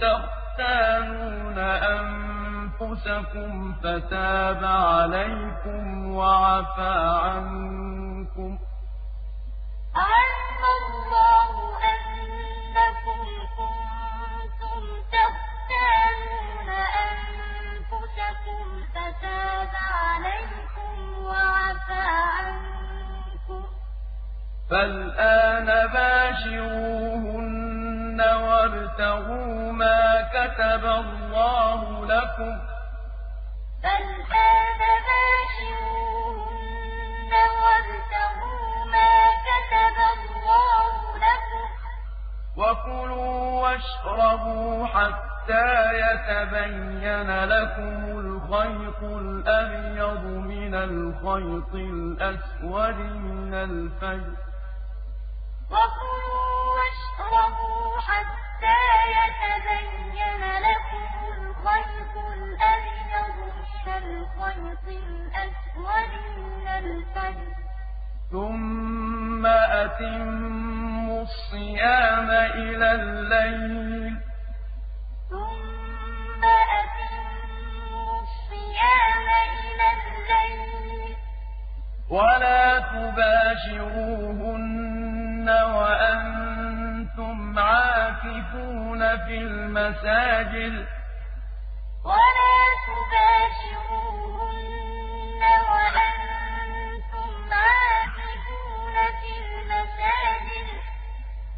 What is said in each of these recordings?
تَخْتَانُونَ أَنفُسَكُمْ فَتَابَ عَلَيْكُمْ وَعَفَا عَنكُمْ ۖ. عَلِمَ اللَّهُ أَنَّكُمْ كُنتُمْ تَخْتَانُونَ أَنفُسَكُمْ فَتَابَ عَلَيْكُمْ وَعَفَا عَنكُمْ ۖ. فَالْآنَ بَاشِرُوهُنَّ وَابْتَغُوا مَا كَتَبَ اللَّهُ لَكُمْ ۚ فَالْآنَ بَاشِرُوهُنَّ وَابْتَغُوا مَا كَتَبَ اللَّهُ لَكُمْ ۚ وَكُلُوا وَاشْرَبُوا حَتَّىٰ يَتَبَيَّنَ لَكُمُ الْخَيْطُ الْأَبْيَضُ مِنَ الْخَيْطِ الْأَسْوَدِ مِنَ الْفَجْرِ ۖ وَكُلُوا وَاشْرَبُوا حَتَّىٰ يَتَبَيَّنَ لَكُمُ الْخَيْطُ الْأَبْيَضُ مِنَ الْخَيْطِ الْأَسْوَدِ مِنَ الْفَجْرِ ۖ ثُمَّ أَتِمُّوا الصِّيَامَ إِلَى اللَّيْلِ ۚ. ثُمَّ أَتِمُّوا الصِّيَامَ إِلَى اللَّيْلِ ۚ. وَلَا تُبَاشِرُوهُنَّ وَأَنتُمْ فِي الْمَسَاجِدِ ۗ. وَلَا تُبَاشِرُوهُنَّ وَأَنتُمْ عَاكِفُونَ فِي الْمَسَاجِدِ ۗ.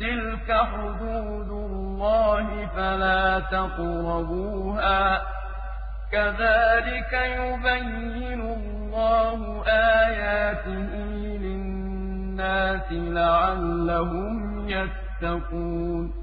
تِلْكَ حُدُودُ اللَّهِ فَلَا تَقْرَبُوهَا ۗ. كَذَٰلِكَ يُبَيِّنُ اللَّهُ آيَاتِهِ لِلنَّاسِ لَعَلَّهُمْ يَتَّقُونَ.